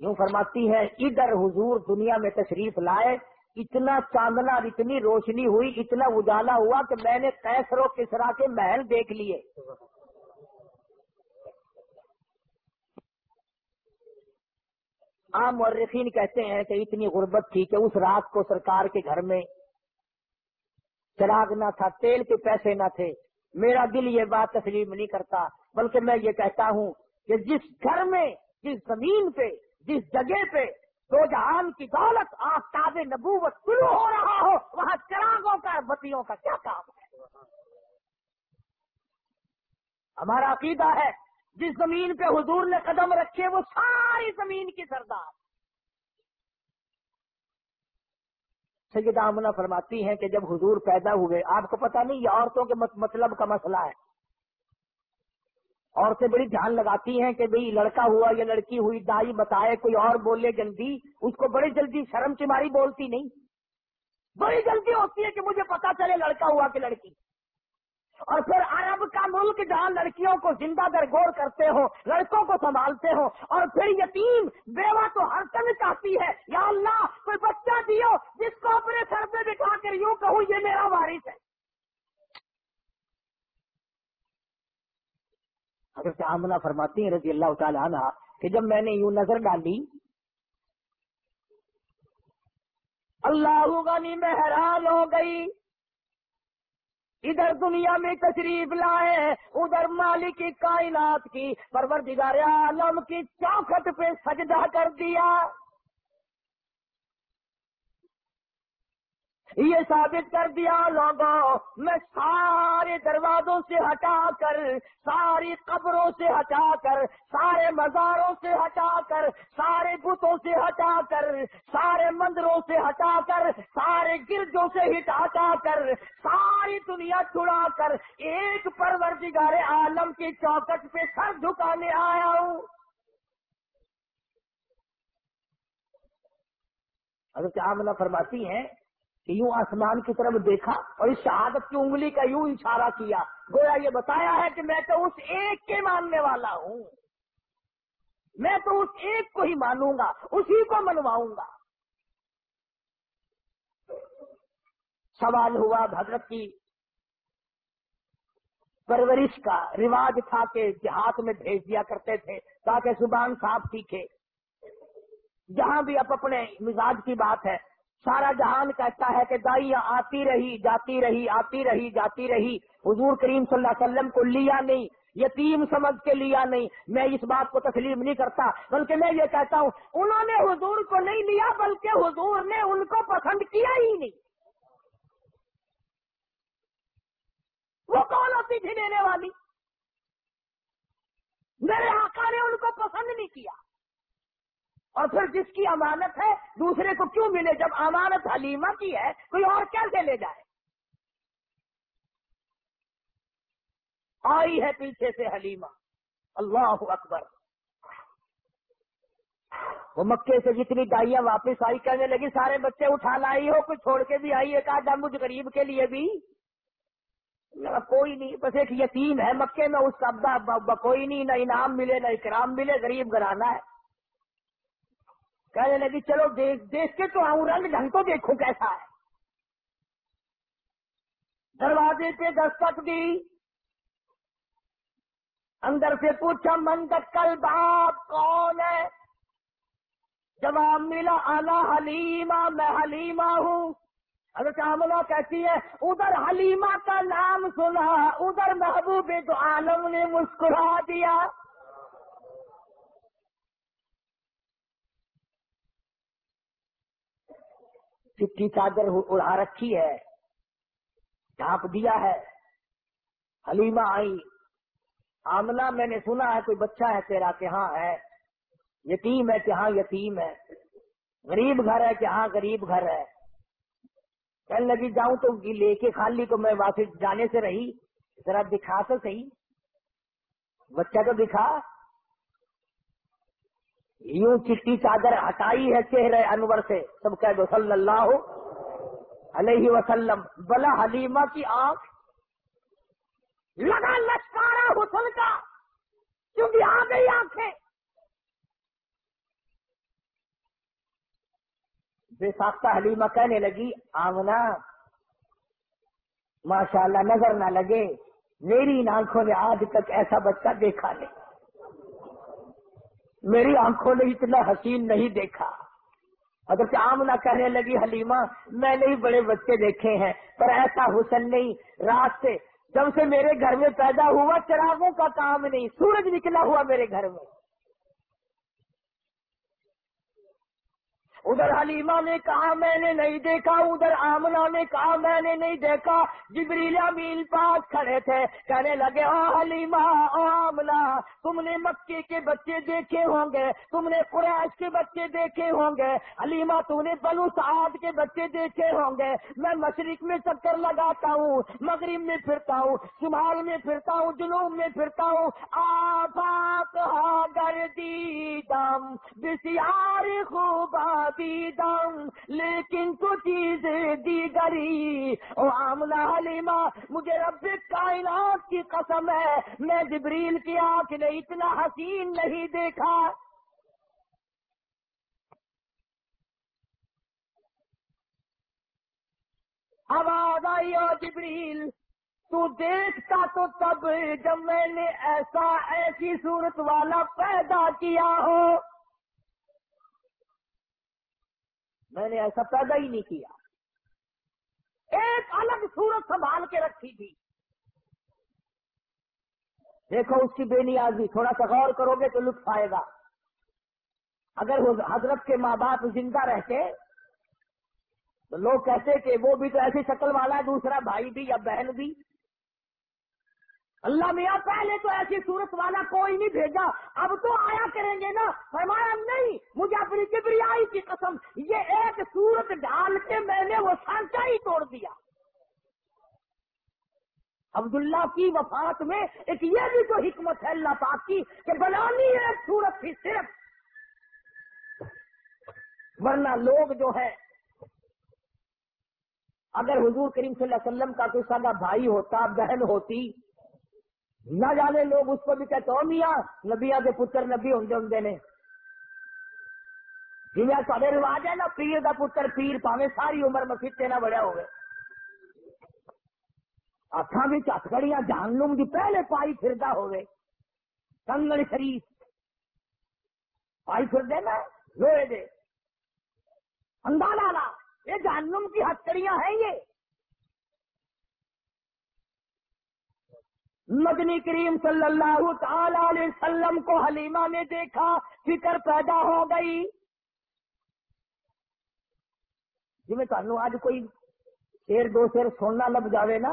یوں فرماتی ہے ادھر حضور دنیا میں تشریف لائے، اتنا چاندنا اور اتنی روشنی ہوئی، اتنا اجالا ہوا کہ میں نے کیسر و کسرا کے محل دیکھ لیے۔ عام مورخین کہتے ہیں کہ اتنی غربت تھی کہ اس رات کو سرکار کے گھر میں چراغ نہ تھا، تیل کے پیسے نہ تھے۔ میرا دل یہ بات تسلیم نہیں کرتا، بلکہ میں یہ کہتا ہوں کہ جس گھر میں، جس زمین پہ، جس جگہ پہ دو جہان کی دولت، آفتاب نبوت شروع ہو رہا ہو، وہاں چراغوں کا، بتیوں کا کیا کام ہے؟ ہمارا عقیدہ ہے جس زمین پہ حضور نے قدم رکھے وہ ساری زمین کی سردار۔ سید آمنہ فرماتی ہیں کہ جب حضور پیدا ہوئے، آپ کو پتا نہیں یہ عورتوں کے مطلب کا مسئلہ ہے۔ عورتیں بڑی دھیان لگاتی ہیں کہ بھئی لڑکا ہوا یا لڑکی ہوئی، دائی بتائے، کوئی اور بولے جلدی اس کو بڑی جلدی شرم چماری بولتی نہیں۔ بڑی جلدی ہوتی ہے کہ مجھے پتا چلے لڑکا ہوا کہ لڑکی۔ اور پھر عرب کا ملک جہاں لڑکیوں کو زندہ درگور کرتے ہو، لڑکوں کو سنبھالتے ہو، اور پھر یتیم بیوہ تو ہر سن چاہتی ہے، یا اللہ کوئی بچہ دیو جس کو اپنے سر پہ بٹھا کر یوں کہوں، یہ میرا وارث ہے۔ حضرت آمنہ فرماتی ہیں رضی اللہ تعالی عنہ کہ جب میں نے یوں نظر ڈالی، اللہ غنی میں حیران ہو گئی۔ ادھر دنیا میں تشریف لائے، ادھر مالک کی کائنات کی پروردگار عالم کی چوکھٹ پہ سجدہ کر دیا۔ یہ ثابت کر دیا لوگوں، میں سارے دروازوں سے ہٹا کر، ساری قبروں سے ہٹا کر، سارے مزاروں سے ہٹا کر، سارے بتوں سے ہٹا کر، سارے مندروں سے ہٹا کر، سارے گرجوں سے ہٹا کر، ساری دنیا چھڑا کر، ایک پروردگار عالم کی چوکٹ پہ سر جھکانے آیا ہوں۔ حضرت عاملہ فرماتی ہیں کہ یوں آسمان کی طرف دیکھا اور اس شہادت کی انگلی کا یوں اشارہ کیا۔ گویا یہ بتایا ہے کہ میں تو اس ایک کے ماننے والا ہوں۔ میں تو اس ایک کو ہی مانوں گا، اسی کو منواؤں گا۔ سوال ہوا حضرت کی۔ پرورش کا رواج تھا کہ دیہات میں بھیج دیا کرتے تھے تاکہ زبان صاف سیکھے۔ جہاں بھی اب اپنے مزاج کی بات ہے سارا جہان کہتا ہے کہ دائیاں آتی رہی، جاتی رہی، آتی رہی، جاتی رہی۔ حضور کریم صلی اللہ علیہ وسلم کو لیا نہیں، یتیم سمجھ کے لیا نہیں۔ میں اس بات کو تسلیم نہیں کرتا، بلکہ میں یہ کہتا ہوں، انہوں نے حضور کو نہیں لیا، بلکہ حضور نے ان کو پسند کیا ہی نہیں۔ وہ کون ہوتی تھی لینے والی؟ میرے آقا نے ان کو پسند نہیں کیا۔ اور پھر جس کی امانت ہے دوسرے کو کیوں ملے جب امانت حلیمہ کی ہے کوئی اور کیسے لے جائے؟ آئی ہے پیچھے سے حلیمہ۔ اللہ اکبر۔ وہ مکے سے جتنی گائیاں واپس آئی کہنے لگی، سارے بچے اٹھا لائی ہو، کچھ چھوڑ کے بھی آئی ہے کہا جب مجھ غریب کے لیے بھی۔ کوئی نہیں، بس ایک یتیم ہے مکے میں، اس کا کوئی نہیں، نہ انعام ملے، نہ اکرام ملے، غریب گرانا ہے۔ کہنے لگی، چلو دیکھ دیکھ کے تو آؤں، رنگ ڈھنگ تو دیکھو کیسا ہے۔ دروازے پہ دستک دی۔ اندر سے پوچھا من کل باپ کون ہے؟ جواب ملا آنا حلیمہ، میں حلیمہ ہوں۔ حضرت عاملہ کہتی ہے، ادھر حلیمہ کا نام سنا، ادھر محبوب تو عالم نے مسکرا دیا۔ چٹھی چادر اڑا رکھی ہے، ڈھانپ دیا ہے، حلیمہ آئی آمنا میں نے سنا ہے، کوئی بچہ ہے تیرا کہ ہاں ہے۔ یتیم ہے کہ ہاں یتیم ہے۔ غریب گھر ہے کہ ہاں غریب گھر ہے۔ کہنے لگی، جاؤں تو لے کے خالی تو میں واپس جانے سے رہی۔ ذرا دکھا تو صحیح۔ بچہ تو دکھا۔ یوں چٹی چادر ہٹائی ہے چہرے انور سے، سب کہہ دو صلی اللہ علیہ وسلم، بلا حلیمہ کی آنکھ لگا لشکارا حسن کا کیونکہ آ گئی آنکھیں؟ بے ساختہ حلیمہ کہنے لگی، آمنا ماشاء اللہ نظر نہ لگے، میری ان آنکھوں نے آج تک ایسا بچہ دیکھا نہیں۔ میری آنکھوں نے اتنا حسین نہیں دیکھا۔ اگر آمنا کہنے لگی، حلیمہ، میں نے بڑے بچے دیکھے ہیں، پر ایسا حسن نہیں۔ رات سے جب سے میرے گھر میں پیدا ہوا، چراغوں کا کام نہیں، سورج نکلا ہوا میرے گھر میں۔ ادھر حلیمہ نے کہا میں نے نہیں دیکھا، ادھر آمنا نے کہا میں نے نہیں دیکھا جبریلا میل پاس کھڑے تھے، کہنے لگے او حلیمہ او آمنا تم نے مکے کے بچے دیکھے ہوں گے، تم نے قریش کے بچے دیکھے ہوں گے، حلیمہ تم نے بلو سعاد کے بچے دیکھے ہوں گے، میں مشرق میں چکر لگاتا ہوں، مغرب میں پھرتا ہوں، شمال میں پھرتا ہوں، جنوب میں پھرتا ہوں آباد ہاں گردی دم، بسیار خوب دیدم لیکن تو چیزیں دیگری۔ او آمنا حلیمہ، مجھے رب کائنات کی قسم ہے، میں جبریل کی آنکھ نے اتنا حسین نہیں دیکھا۔ آواز آئی اور جبریل، تو دیکھتا تو تب جب میں نے ایسا ایسی صورت والا پیدا کیا ہو۔ میں نے ایسا پیدا ہی نہیں کیا۔ ایک الگ صورت سنبھال کے رکھی تھی۔ دیکھو اس کی بے نیازی، تھوڑا سا غور کرو گے تو لطف آئے گا۔ اگر حضرت کے ماں باپ زندہ رہتے، تو لوگ کہتے کہ وہ بھی تو ایسی شکل والا ہے، دوسرا بھائی بھی یا بہن بھی۔ اللہ میاں، پہلے تو ایسی صورت والا کوئی نہیں بھیجا، اب تو آیا کریں گے نا۔ فرمایا، نہیں، مجھے اپنی کبریائی کی قسم، یہ ایک صورت ڈال کے میں نے وہ سانچا ہی توڑ دیا۔ عبداللہ کی وفات میں ایک یہ بھی تو حکمت ہے اللہ پاک کی کہ بنانی ہے صورت تھی صرف۔ ورنہ لوگ جو ہے، اگر حضور کریم صلی اللہ علیہ وسلم کا کوئی سگا بھائی ہوتا، بہن ہوتی نہ جانے، لوگ اس کو بھی کہتے ہو میاں نبیا کے پتر نبی ہوں ہوں نے جی سارے رواج ہے نا، پیر کا پتر پیر، پاوے ساری عمر مسیطے نہ بڑا ہوئے۔ اتھا بھی ہتھکڑیاں جان لوں گی پہلے پائی پھردا ہوئے۔ کنگل شریف۔ پائی پھر دے نا لوہے دے۔ اندالا یہ جہنم کی ہتھکڑیاں ہیں یہ۔ مدنی کریم صلی اللہ تعالی علیہ وسلم کو حلیمہ نے دیکھا، فکر پیدا ہو گئی۔ جی تمہیں آج کوئی شیر دو شیر سننا لگ جاوے نا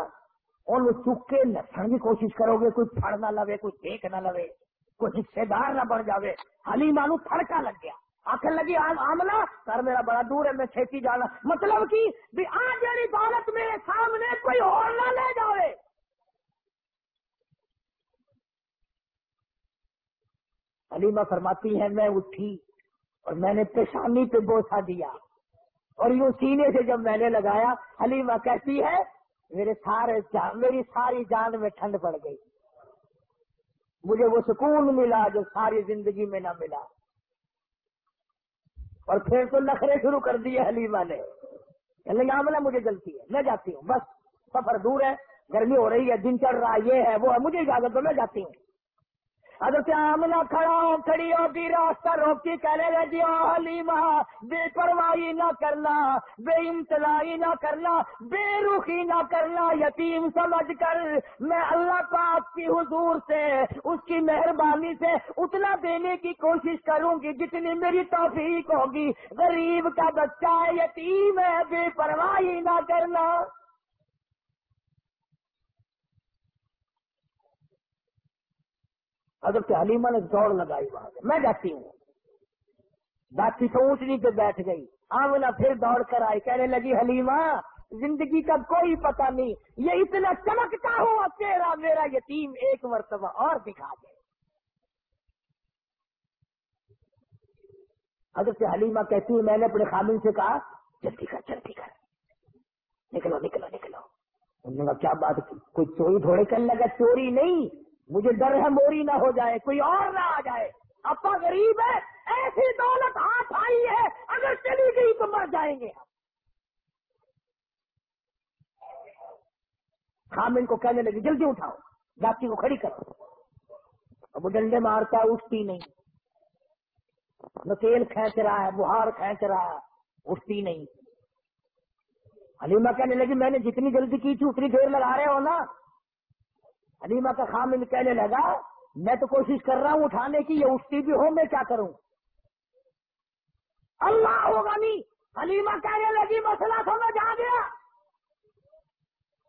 اور چک کے نسن کی کوشش کرو گے، کوئی پھڑ نہ لوے، کوئی دیکھ نہ لوے، کوئی حصے دار نہ بن جاوے۔ حلیمہ نو تھڑکا لگ گیا۔ آخر لگی آملا سر میرا بڑا دور ہے، میں چھیتی جانا۔ مطلب کہ آج میری عبادت میرے سامنے کوئی اور نہ لے جاوے۔ علیمہ فرماتی ہے میں اٹھی اور میں نے پیشانی پہ بوسا دیا اور یوں سینے سے جب میں نے لگایا حلیمہ کہتی ہے، میرے سارے میری ساری جان میں ٹھنڈ پڑ گئی۔ مجھے وہ سکون ملا جو ساری زندگی میں نہ ملا۔ اور پھر تو نخرے شروع کر دیے حلیمہ نے۔ عاملہ مجھے جلتی ہے، میں جاتی ہوں، بس سفر دور ہے، گرمی ہو رہی ہے، دن چڑھ رہا ہے یہ ہے، وہ ہے، مجھے اجازت دو، میں جاتی ہوں۔ حضرت آمنا کھڑا ہو کھڑی ہوگی، راستہ روکی، کہنے لگی او حلیمہ، بے پرواہی نہ کرنا، بے امتلائی نہ کرنا، بے رخی نہ کرنا، یتیم سمجھ کر میں اللہ پاک کی حضور سے، اس کی مہربانی سے اتنا دینے کی کوشش کروں گی جتنی میری توفیق ہوگی۔ غریب کا بچہ ہے یتیم ہے، بے پرواہی نہ کرنا۔ حضرت حلیمہ نے دوڑ لگائی وہاں میں جاتی ہوں۔ باقی تو اونٹنی پہ بیٹھ گئی۔ آمنا پھر دوڑ کر آئی۔ کہنے لگی، حلیمہ، زندگی کا کوئی پتہ نہیں، یہ اتنا چمکتا ہوا تیرا، میرا یتیم ایک مرتبہ اور دکھا دے۔ حضرت حلیمہ کہتی میں نے اپنے خامن سے کہا، جلدی کر جلدی کر۔ نکلو نکلو نکلو۔ انہوں نے کیا بات کی کوئی چوری تھوڑے کرنے لگا؟ چوری نہیں۔ مجھے ڈر ہے موری نہ ہو جائے، کوئی اور نہ آ جائے۔ اپا غریب ہے، ایسی دولت ہاتھ آئی ہے، اگر چلی گئی تو مر جائیں گے۔ خامن کو کہنے لگی، جلدی اٹھاؤ، جاتی کو کھڑی کرو۔ اب وہ ڈنڈے مارتا، اٹھتی نہیں۔ نکیل کھینچ رہا ہے، بہار کھینچ رہا ہے، اٹھتی نہیں۔ حلیمہ کہنے لگی، میں نے جتنی جلدی کی تھی، اتنی دیر لگا رہے ہو نا۔ حلیمہ کا خامن کہنے لگا، میں تو کوشش کر رہا ہوں اٹھانے کی یہ اٹھتی بھی ہو، میں کیا کروں؟ اللہ ہوگا نہیں حلیمہ کہنے لگی، مسئلہ سمجھ آ گیا۔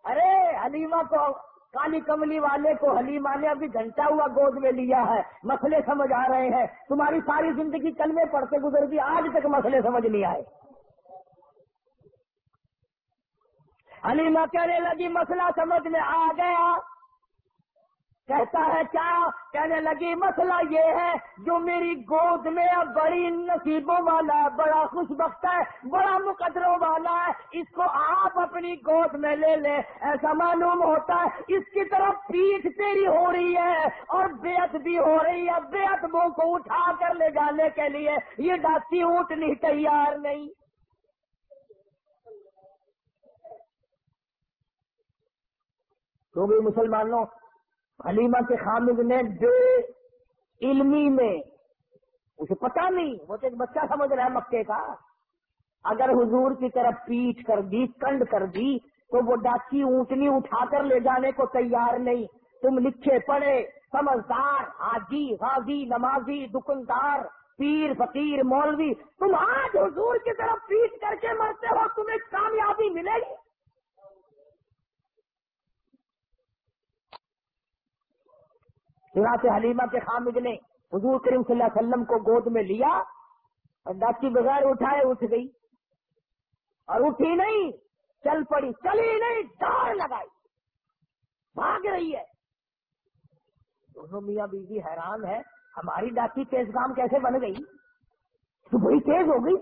ارے حلیمہ کو، کالی کملی والے کو حلیمہ نے ابھی گھنٹہ ہوا گود میں لیا ہے، مسئلے سمجھ آ رہے ہیں۔ تمہاری ساری زندگی کلمے پڑھتے گزر گئی، آج تک مسئلے سمجھ نہیں آئے۔ حلیمہ کہنے لگی، مسئلہ سمجھ میں آ گیا۔ کہتا ہے، کیا؟ کہنے لگی، مسئلہ یہ ہے، جو میری گود میں بڑی نصیبوں والا ہے بڑا خوش بخت ہے، بڑا مقدروں والا ہے، اس کو آپ اپنی گود میں لے لیں ایسا معلوم ہوتا ہے، اس کی طرف پیٹ تیری ہو رہی ہے اور بیعت بھی ہو رہی ہے بیعت بو کو اٹھا کر لے جانے کے لیے، یہ ڈاکی اونٹنی تیار نہیں۔ تو بھی مسلمانوں حلیمہ کے خامد نے بے علمی میں اسے پتا نہیں، وہ تو ایک بچہ سمجھ رہا ہے مکے کا۔ اگر حضور کی طرف پیٹ کر دی، کنڈ کر دی، تو وہ ڈاکی اونٹنی اٹھا کر لے جانے کو تیار نہیں۔ تم لکھے پڑے سمجھدار، حاجی، غازی، نمازی، دکندار، پیر، فقیر، مولوی۔ تم آج حضور کی طرف پیٹ کر کے مرتے ہو، تمہیں کامیابی ملے گی؟ چنانچہ حلیمہ کے خامد نے حضور کریم صلی اللہ علیہ وسلم کو گود میں لیا اور ڈاکی بغیر اٹھائے اٹھ گئی اور اٹھی نہیں، چل پڑی، چلی نہیں ڈار لگائی، بھاگ رہی ہے۔ دونوں میاں بیوی حیران ہے ہماری ڈاکی تیز کام کیسے بن گئی؟ تو بڑی تیز ہو گئی۔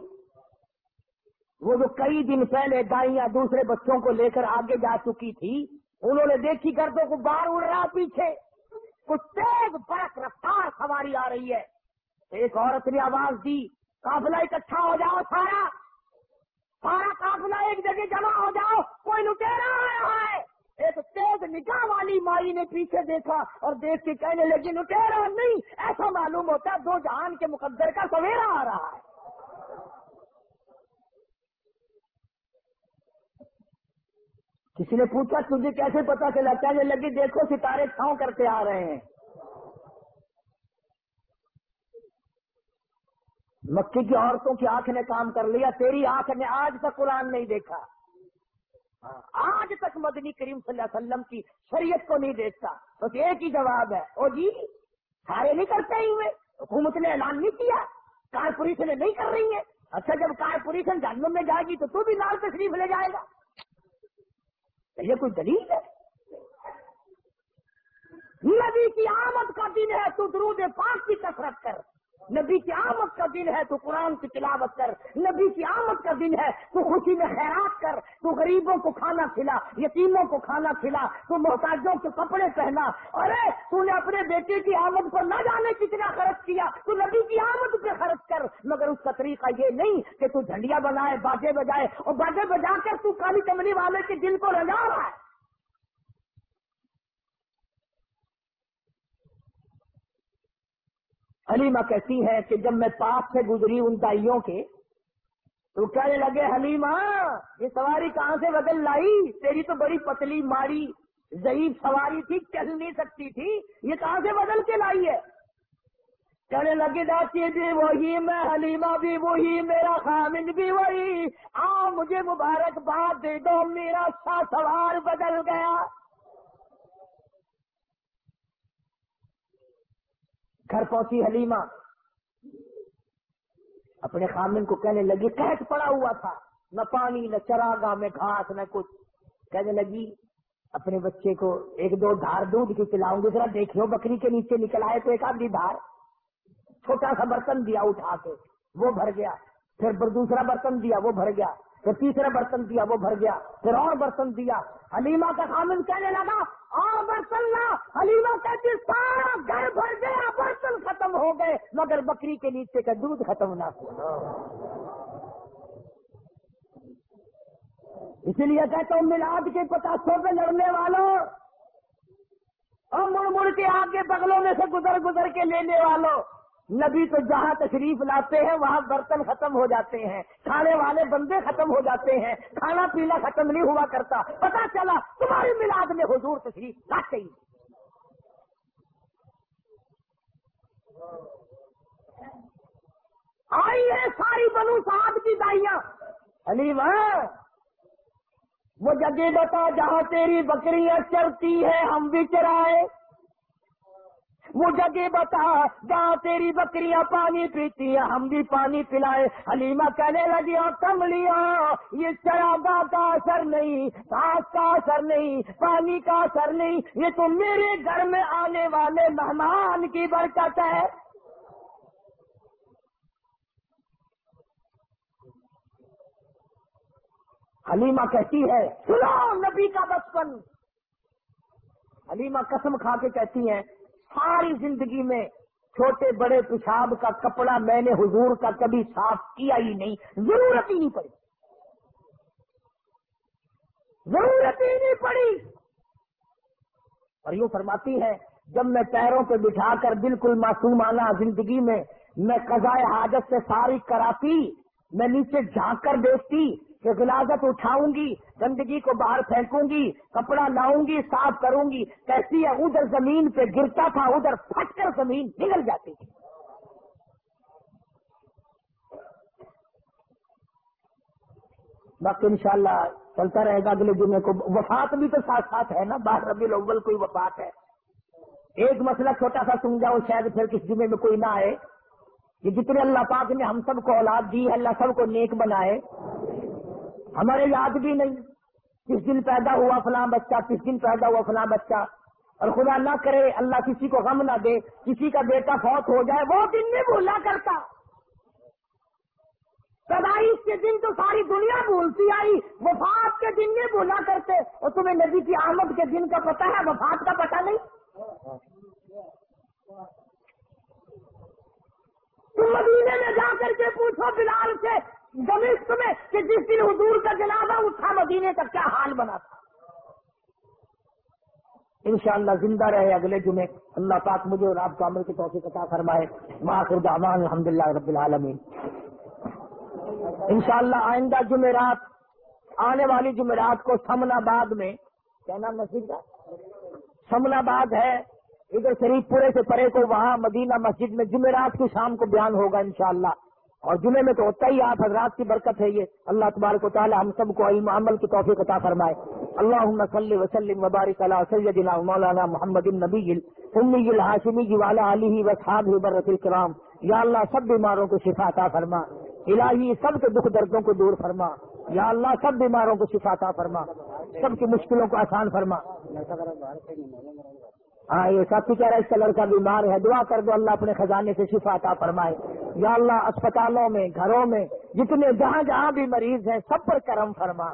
وہ جو کئی دن پہلے گائیاں دوسرے بچوں کو لے کر آگے جا چکی تھی، انہوں نے دیکھی گردوں کو باہر اڑ رہا پیچھے۔ کچھ تیز برق رفتار سواری آ رہی ہے۔ ایک عورت نے آواز دی قافلہ اکٹھا ہو جاؤ سارا۔ سارا قافلہ ایک جگہ جمع ہو جاؤ، کوئی لٹیرا آ رہا ہے۔ ایک تیز نگاہ والی مائی نے پیچھے دیکھا اور دیکھ کے کہنے لگی، لٹیرا نہیں، ایسا معلوم ہوتا ہے دو جہان کے مقدر کا سویرا آ رہا ہے۔ کسی نے پوچھا، تجھے کیسے پتا چلا؟ کہنے لگی، دیکھو ستارے کھاؤں کرتے آ رہے ہیں۔ مکی کی عورتوں کی آنکھ نے کام کر لیا، تیری آنکھ نے آج تک قرآن نہیں دیکھا۔ آج تک مدنی کریم صلی اللہ علیہ وسلم کی شریعت کو نہیں دیکھتا۔ بس ایک ہی جواب ہے۔ او جی سارے نہیں کرتے ہی ہوئے حکومت نے اعلان نہیں کیا۔ کارپوریشن نہیں کر رہی ہے اچھا جب کارپوریشن جہنم میں جائے گی تو تو بھی لال تشریف لے جائے گا۔ یہ کوئی دلیل ہے؟ نبی کی آمد کا دن ہے، تو درود پاک کی کثرت کر۔ نبی کی آمد کا دن ہے، تو قرآن کی تلاوت کر۔ نبی کی آمد کا دن ہے، تو خوشی میں خیرات کر۔ تو غریبوں کو کھانا کھلا، یتیموں کو کھانا کھلا۔ تو محتاجوں کے کپڑے پہنا۔ ارے، تو نے اپنے بیٹے کی آمد پر نہ جانے کتنا خرچ کیا۔ تو نبی کی آمد پہ خرچ کر۔ مگر اس کا طریقہ یہ نہیں کہ تو جھنڈیا بنائے، باجے بجائے۔ اور باجے بجا کر تو کالی کملی والے کے دل کو رجا رہا ہے۔ حلیمہ کہتی ہے کہ جب میں پاس سے گزری ان دائیوں کے، تو کہنے لگے، حلیمہ، یہ سواری کہاں سے بدل لائی؟ تیری تو بڑی پتلی، ماری، ضعیف سواری تھی چل نہیں سکتی تھی، یہ کہاں سے بدل کے لائی ہے؟ کہنے لگے ڈاکی بھی وہی، میں حلیمہ بھی وہی، میرا خامن بھی وہی، آ مجھے مبارکباد دے دو، میرا سا سوار بدل گیا۔ گھر پہنچی حلیمہ۔ اپنے خامن کو کہنے لگی قید پڑا ہوا تھا، نہ پانی، نہ چراگا میں گھاس، نہ کچھ۔ کہنے لگی، اپنے بچے کو ایک دو دھار دودھ کی پلاؤں گی، ذرا دیکھو بکری کے نیچے نکل آئے تو ایک آدھی دھار۔ چھوٹا سا برتن دیا، اٹھا کے، وہ بھر گیا۔ پھر دوسرا برتن دیا، وہ بھر گیا۔ پھر تیسرا برتن دیا، وہ بھر گیا۔ پھر اور برتن دیا۔ حلیمہ کا خامن کہنے لگا، اور برتن لا۔ حلیمہ کہتی سارا گھر بھر گیا، برتن ختم ہو گئے، مگر بکری کے نیچے کا دودھ ختم نہ ہوا۔ اسی لیے کہتا ہوں، ملاد کے پتاسوں پہ لڑنے والوں اور مڑ مڑ کے آگے بغلوں میں سے گزر گزر کے لینے والوں نبی تو جہاں تشریف لاتے ہیں، وہاں برتن ختم ہو جاتے ہیں، کھانے والے بندے ختم ہو جاتے ہیں، کھانا پینا ختم نہیں ہوا کرتا۔ پتا چلا تمہاری ملاد میں حضور تشریف لاتے ہی آئی ہے ساری بنو صاحب کی دائیاں۔ علی وہ جگہ بتا جہاں تیری بکریاں چرتی ہے ہم بھی چرائے۔ وہ جگہ بتا، جہاں تیری بکریاں پانی پیتی ہیں، ہم بھی پانی پلائے۔ حلیمہ کہنے لگی اور کم لیا۔ یہ چراغا کا اثر نہیں گھاس کا اثر نہیں، پانی کا اثر نہیں۔ یہ تو میرے گھر میں آنے والے مہمان کی برکت ہے۔ حلیمہ کہتی ہے، سنو نبی کا بچپن! حلیمہ قسم کھا کے کہتی ہیں ساری زندگی میں چھوٹے بڑے پیشاب کا کپڑا میں نے حضور کا کبھی صاف کیا ہی نہیں، ضرورت ہی نہیں پڑی۔ ضرورت ہی نہیں پڑی۔ اور یوں فرماتی ہے، جب میں پیروں پہ بٹھا کر بالکل معصومانہ زندگی میں میں قضائے حاجت سے ساری کراتی، میں نیچے جھانک کر دیکھتی کہ غلازت اٹھاؤں گی، گندگی کو باہر پھینکوں گی، کپڑا لاؤں گی، صاف کروں گی، کیسی ہے؟ ادھر زمین پہ گرتا تھا، ادھر پھٹ کر زمین نکل جاتی تھی۔ باقی انشاءاللہ چلتا رہے گا، اگلے جمعے کو وفات بھی تو ساتھ ساتھ ہے نا، باہر ربی الاول کوئی وفات ہے۔ ایک مسئلہ چھوٹا سا سن جاؤ، شاید پھر کس جمعے میں کوئی نہ آئے۔ یہ جتنے اللہ پاک نے ہم سب کو اولاد دی ہے، اللہ سب کو نیک بنائے۔ ہمارے یاد بھی نہیں کس دن پیدا ہوا فلاں بچہ، کس دن پیدا ہوا فلاں بچہ۔ اور خدا نہ کرے، اللہ کسی کو غم نہ دے، کسی کا بیٹا فوت ہو جائے، وہ دن نہیں بھولا کرتا۔ پیدائش کے دن تو ساری دنیا بھولتی آئی، وفات کے دن نہیں بھولا کرتے۔ اور تمہیں نبی کی آمد کے دن کا پتا ہے، وفات کا پتا نہیں۔ تم مدینے میں جا کر کے پوچھو بلال سے میں کہ جس دن حضور کا جنازہ اٹھا مدینے کا کیا حال بنا تھا؟ انشاءاللہ زندہ رہے اگلے جمعے۔ اللہ پاک مجھے اور آپ کو عمل کی توفیق عطا فرمائے۔ دعوان الحمد للہ رب العالمین انشاءاللہ آئندہ جمعرات، آنے والی جمعرات کو سمن آباد میں، کیا نام مسجد کا سمن آباد ہے۔ ادھر شریف پورے سے پرے کو وہاں مدینہ مسجد میں جمعرات کی شام کو بیان ہوگا انشاءاللہ۔ اور جمعے میں تو ہوتا ہی آپ حضرات کی برکت ہے یہ۔ اللہ تبارک و تعالی ہم سب کو علم عمل کی توفیق عطا فرمائے۔ اللہ صلی وسلم وبارک علی سیدنا مولانا محمد النبی امی الحاشمی جی والا علی وصحاب برت الکرام۔ یا اللہ سب بیماروں کو شفا عطا فرما۔ الہی سب کے دکھ دردوں کو دور فرما۔ یا اللہ سب بیماروں کو شفا عطا فرما۔ سب کی مشکلوں کو آسان فرما۔ ہاں یہ ساتھی کہہ رہا ہے، اس کا لڑکا بیمار ہے، دعا کر دو، اللہ اپنے خزانے سے شفا عطا فرمائے۔ یا اللہ اسپتالوں میں، گھروں میں، جتنے جہاں جہاں بھی مریض ہیں، سب پر کرم فرما۔